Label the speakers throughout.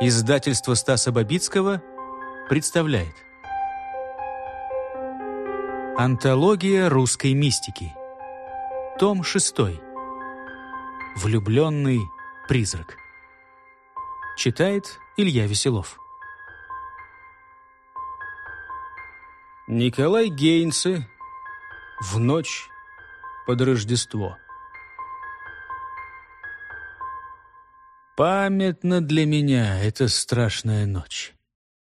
Speaker 1: Издательство Стаса Бабицкого представляет. Антология русской мистики. Том 6 Влюбленный призрак. Читает Илья Веселов. Николай Гейнце В ночь под Рождество Памятна для меня эта страшная ночь.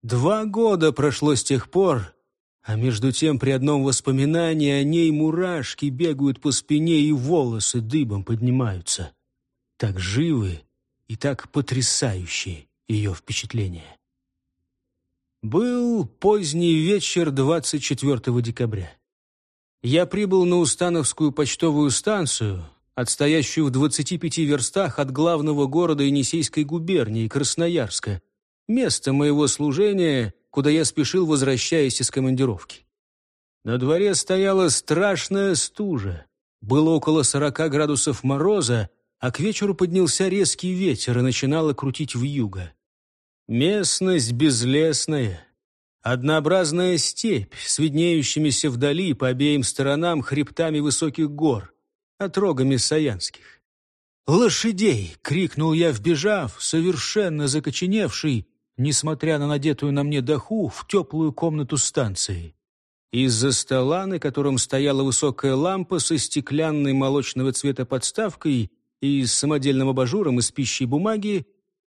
Speaker 1: Два года прошло с тех пор, а между тем при одном воспоминании о ней мурашки бегают по спине и волосы дыбом поднимаются. Так живы и так потрясающие ее впечатления. Был поздний вечер 24 декабря. Я прибыл на Установскую почтовую станцию, отстоящую в 25 верстах от главного города Енисейской губернии, Красноярска, место моего служения, куда я спешил, возвращаясь из командировки. На дворе стояла страшная стужа. Было около 40 градусов мороза, а к вечеру поднялся резкий ветер и начинало крутить в юго. Местность безлесная, однообразная степь с виднеющимися вдали по обеим сторонам хребтами высоких гор отрогами саянских. «Лошадей!» — крикнул я, вбежав, совершенно закоченевший, несмотря на надетую на мне доху, в теплую комнату станции. Из-за стола, на котором стояла высокая лампа со стеклянной молочного цвета подставкой и с самодельным абажуром из пищи и бумаги,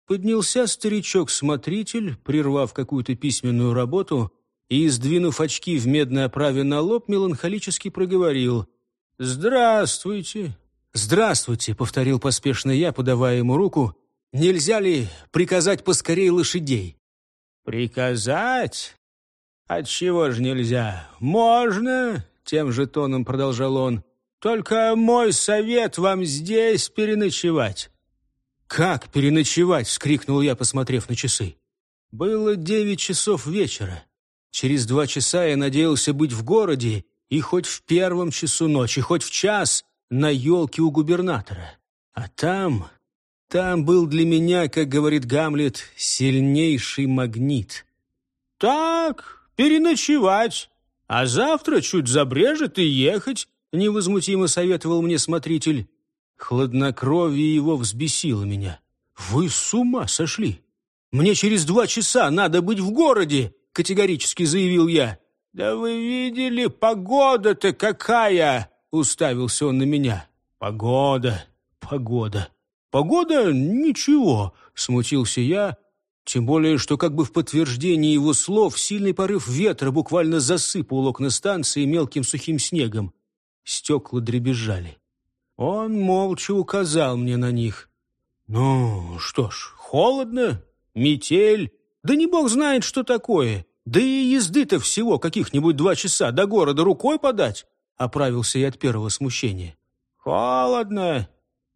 Speaker 1: поднялся старичок-смотритель, прервав какую-то письменную работу и, сдвинув очки в медной оправе на лоб, меланхолически проговорил — «Здравствуйте!» «Здравствуйте!» — повторил поспешно я, подавая ему руку. «Нельзя ли приказать поскорее лошадей?» «Приказать? Отчего же нельзя? Можно!» — тем же тоном продолжал он. «Только мой совет вам здесь переночевать». «Как переночевать?» — вскрикнул я, посмотрев на часы. Было девять часов вечера. Через два часа я надеялся быть в городе и хоть в первом часу ночи, хоть в час на елке у губернатора. А там, там был для меня, как говорит Гамлет, сильнейший магнит. «Так, переночевать, а завтра чуть забрежет и ехать», невозмутимо советовал мне смотритель. Хладнокровие его взбесило меня. «Вы с ума сошли! Мне через два часа надо быть в городе!» категорически заявил я. «Да вы видели, погода-то какая!» — уставился он на меня. «Погода, погода, погода — ничего!» — смутился я, тем более, что как бы в подтверждении его слов сильный порыв ветра буквально засыпал окна станции мелким сухим снегом. Стекла дребезжали. Он молча указал мне на них. «Ну, что ж, холодно, метель, да не бог знает, что такое!» Да и езды-то всего каких-нибудь два часа до города рукой подать!» Оправился я от первого смущения. «Холодно!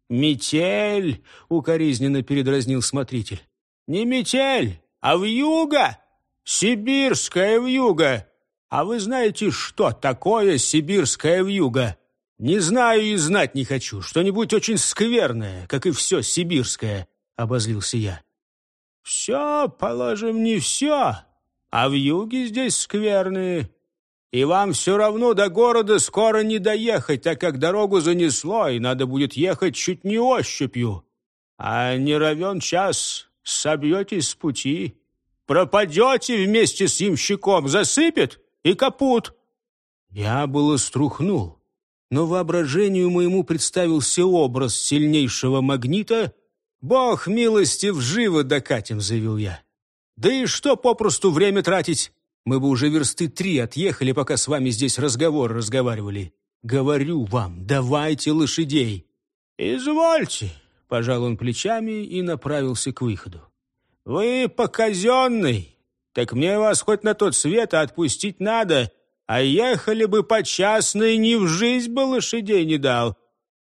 Speaker 1: Метель!» — укоризненно передразнил смотритель. «Не метель, а вьюга! Сибирская вьюга! А вы знаете, что такое сибирская вьюга?» «Не знаю и знать не хочу. Что-нибудь очень скверное, как и все сибирское», — обозлился я. «Все, положим, не все а в юге здесь скверные. И вам все равно до города скоро не доехать, так как дорогу занесло, и надо будет ехать чуть не ощупью. А не равен час, собьетесь с пути, пропадете вместе с ямщиком, засыпет и капут». Я было струхнул, но воображению моему представился образ сильнейшего магнита. «Бог милостив, живо докатим», — заявил я. Да и что попросту время тратить? Мы бы уже версты три отъехали, пока с вами здесь разговор разговаривали. Говорю вам, давайте лошадей. Извольте, пожал он плечами и направился к выходу. Вы по казенной, так мне вас хоть на тот свет отпустить надо, а ехали бы по частной, ни в жизнь бы лошадей не дал.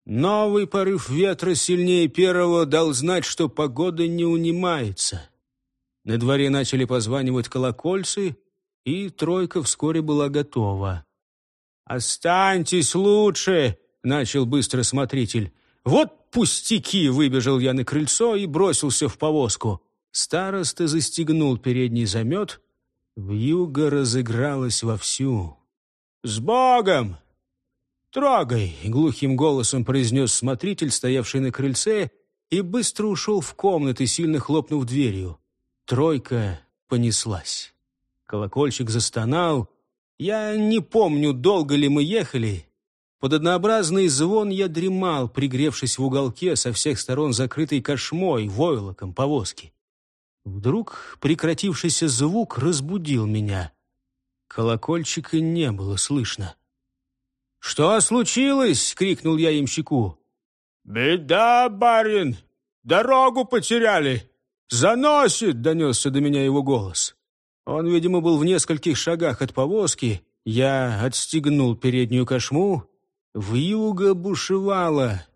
Speaker 1: Новый порыв ветра сильнее первого дал знать, что погода не унимается. На дворе начали позванивать колокольцы, и тройка вскоре была готова. «Останьтесь лучше!» — начал быстро смотритель. «Вот пустяки!» — выбежал я на крыльцо и бросился в повозку. Староста застегнул передний замет. Вьюга разыгралась вовсю. «С Богом!» «Трогай!» — глухим голосом произнес смотритель, стоявший на крыльце, и быстро ушел в комнаты, сильно хлопнув дверью. Тройка понеслась. Колокольчик застонал. Я не помню, долго ли мы ехали. Под однообразный звон я дремал, пригревшись в уголке со всех сторон закрытой кошмой, войлоком, повозки. Вдруг прекратившийся звук разбудил меня. Колокольчика не было слышно. «Что случилось?» — крикнул я имщику.
Speaker 2: «Беда, барин! Дорогу потеряли! Заносит!» — донесся до меня его голос.
Speaker 1: Он, видимо, был в нескольких шагах от повозки. Я отстегнул переднюю кошму. Вьюга бушевала.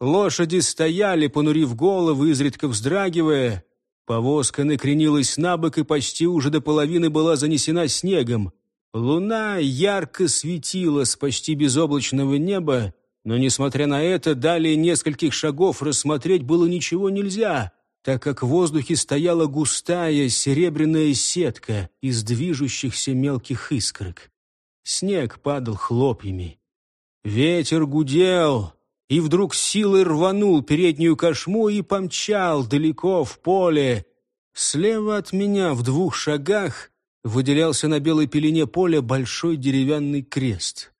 Speaker 1: Лошади стояли, понурив головы, изредка вздрагивая. Повозка накренилась на бок и почти уже до половины была занесена снегом. Луна ярко светила с почти безоблачного неба, но, несмотря на это, далее нескольких шагов рассмотреть было ничего нельзя, так как в воздухе стояла густая серебряная сетка из движущихся мелких искорок. Снег падал хлопьями. Ветер гудел, и вдруг силой рванул переднюю кошму и помчал далеко в поле. Слева от меня в двух шагах выделялся на белой пелене поля большой деревянный крест.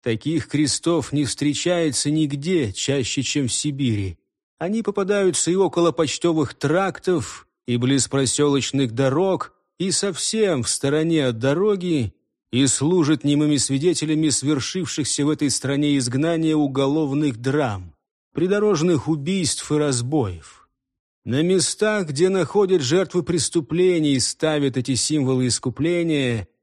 Speaker 1: Таких крестов не встречается нигде, чаще, чем в Сибири. Они попадаются и около почтовых трактов, и близ проселочных дорог, и совсем в стороне от дороги, и служат немыми свидетелями свершившихся в этой стране изгнания уголовных драм, придорожных убийств и разбоев. На местах, где находят жертвы преступлений, ставят эти символы искупления –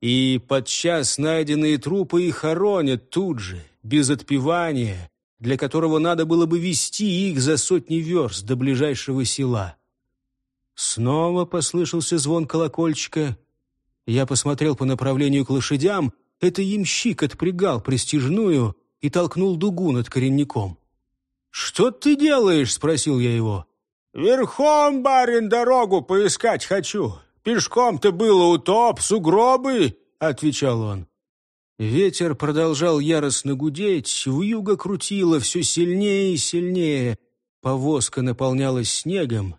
Speaker 1: и подчас найденные трупы и хоронят тут же, без отпевания, для которого надо было бы вести их за сотни верст до ближайшего села. Снова послышался звон колокольчика. Я посмотрел по направлению к лошадям. Это ямщик отпрягал престижную и толкнул дугу над коренником. «Что ты делаешь?» — спросил я его.
Speaker 2: «Верхом, барин, дорогу поискать хочу. Пешком-то было утоп, сугробы!» — отвечал он.
Speaker 1: Ветер продолжал яростно гудеть, вьюга крутила все сильнее и сильнее. Повозка наполнялась снегом.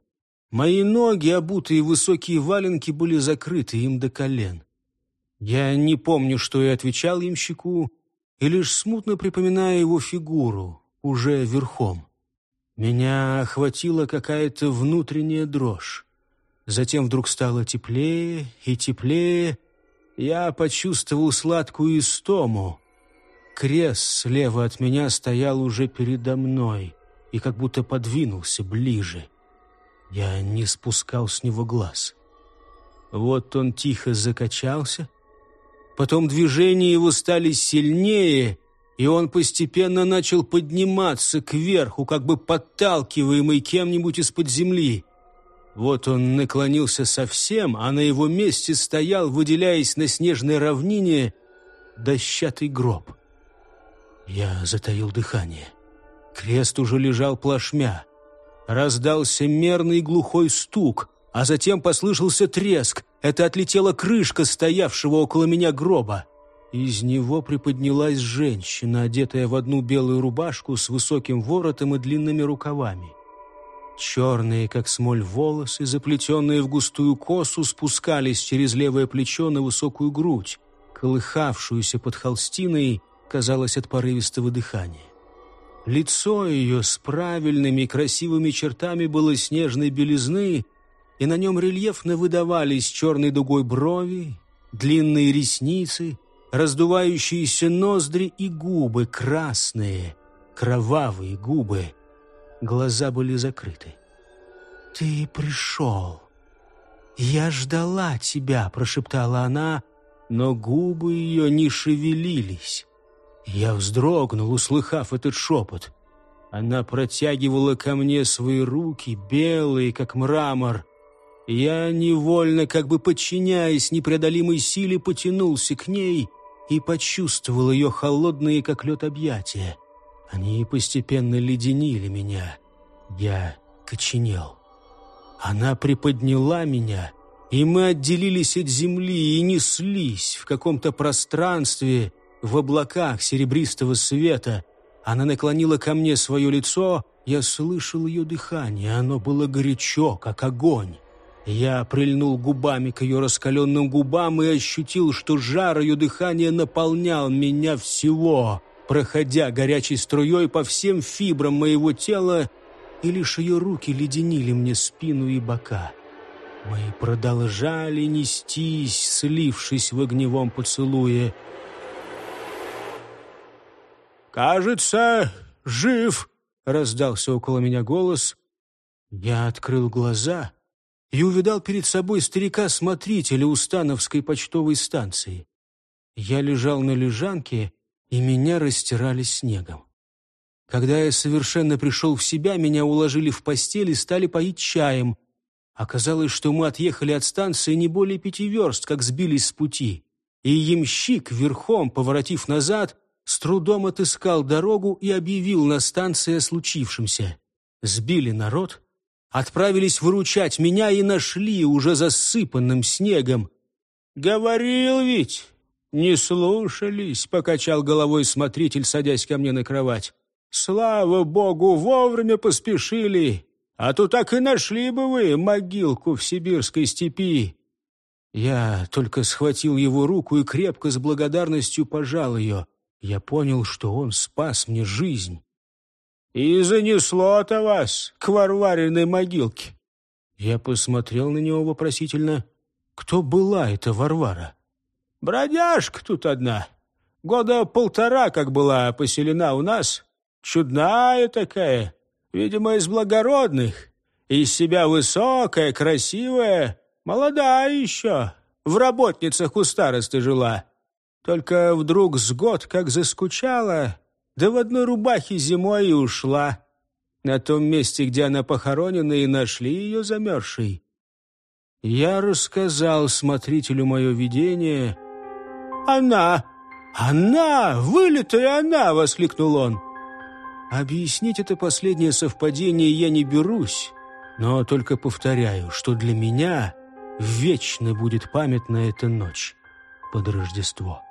Speaker 1: Мои ноги, обутые высокие валенки, были закрыты им до колен. Я не помню, что я отвечал ямщику, и лишь смутно припоминаю его фигуру, уже верхом. Меня охватила какая-то внутренняя дрожь. Затем вдруг стало теплее и теплее. Я почувствовал сладкую истому. Крест слева от меня стоял уже передо мной и как будто подвинулся ближе. Я не спускал с него глаз. Вот он тихо закачался. Потом движения его стали сильнее, и он постепенно начал подниматься кверху, как бы подталкиваемый кем-нибудь из-под земли. Вот он наклонился совсем, а на его месте стоял, выделяясь на снежной равнине, дощатый гроб. Я затаил дыхание. Крест уже лежал плашмя. Раздался мерный глухой стук, а затем послышался треск. Это отлетела крышка стоявшего около меня гроба. Из него приподнялась женщина, одетая в одну белую рубашку с высоким воротом и длинными рукавами. Черные, как смоль, волосы, заплетенные в густую косу, спускались через левое плечо на высокую грудь, колыхавшуюся под холстиной, казалось, от порывистого дыхания. Лицо ее с правильными красивыми чертами было снежной белизны, и на нем рельефно выдавались черной дугой брови, длинные ресницы, раздувающиеся ноздри и губы красные, кровавые губы — Глаза были закрыты. «Ты пришел. Я ждала тебя», — прошептала она, но губы ее не шевелились. Я вздрогнул, услыхав этот шепот. Она протягивала ко мне свои руки, белые, как мрамор. Я невольно, как бы подчиняясь непреодолимой силе, потянулся к ней и почувствовал ее холодные, как лед, объятия. Они постепенно леденили меня. Я коченел. Она приподняла меня, и мы отделились от земли и неслись в каком-то пространстве, в облаках серебристого света. Она наклонила ко мне свое лицо, я слышал ее дыхание, оно было горячо, как огонь. Я прильнул губами к ее раскаленным губам и ощутил, что жар ее дыхания наполнял меня всего, проходя горячей струей по всем фибрам моего тела, и лишь ее руки леденили мне спину и бока. Мы продолжали нестись, слившись в огневом поцелуе.
Speaker 2: «Кажется, жив!» — раздался около меня голос.
Speaker 1: Я открыл глаза и увидал перед собой старика-смотрителя Установской почтовой станции. Я лежал на лежанке, и меня растирали снегом. Когда я совершенно пришел в себя, меня уложили в постель и стали поить чаем. Оказалось, что мы отъехали от станции не более пяти верст, как сбились с пути. И ямщик, верхом поворотив назад, с трудом отыскал дорогу и объявил на станции о случившемся. Сбили народ, отправились выручать меня и нашли уже засыпанным снегом.
Speaker 2: «Говорил ведь, не слушались», — покачал головой смотритель, садясь ко мне на кровать. Слава богу, вовремя поспешили, а то так и нашли бы вы могилку в сибирской степи.
Speaker 1: Я только схватил его руку и крепко с благодарностью пожал ее. Я понял, что он спас мне жизнь.
Speaker 2: И занесло-то вас к Варвариной могилке.
Speaker 1: Я посмотрел на него вопросительно. Кто была эта Варвара?
Speaker 2: Бродяжка тут одна. Года полтора, как была поселена у нас, Чудная такая, видимо, из благородных. Из себя высокая, красивая, молодая еще. В работницах у старосты жила. Только вдруг с год как заскучала, да в одной рубахе зимой и ушла. На том месте, где она похоронена, и нашли ее замерзшей.
Speaker 1: Я рассказал смотрителю мое видение.
Speaker 2: «Она! Она! Вылитая она!» — воскликнул он.
Speaker 1: Объяснить это последнее совпадение я не берусь, но только повторяю, что для меня вечно будет памятна эта ночь под Рождество.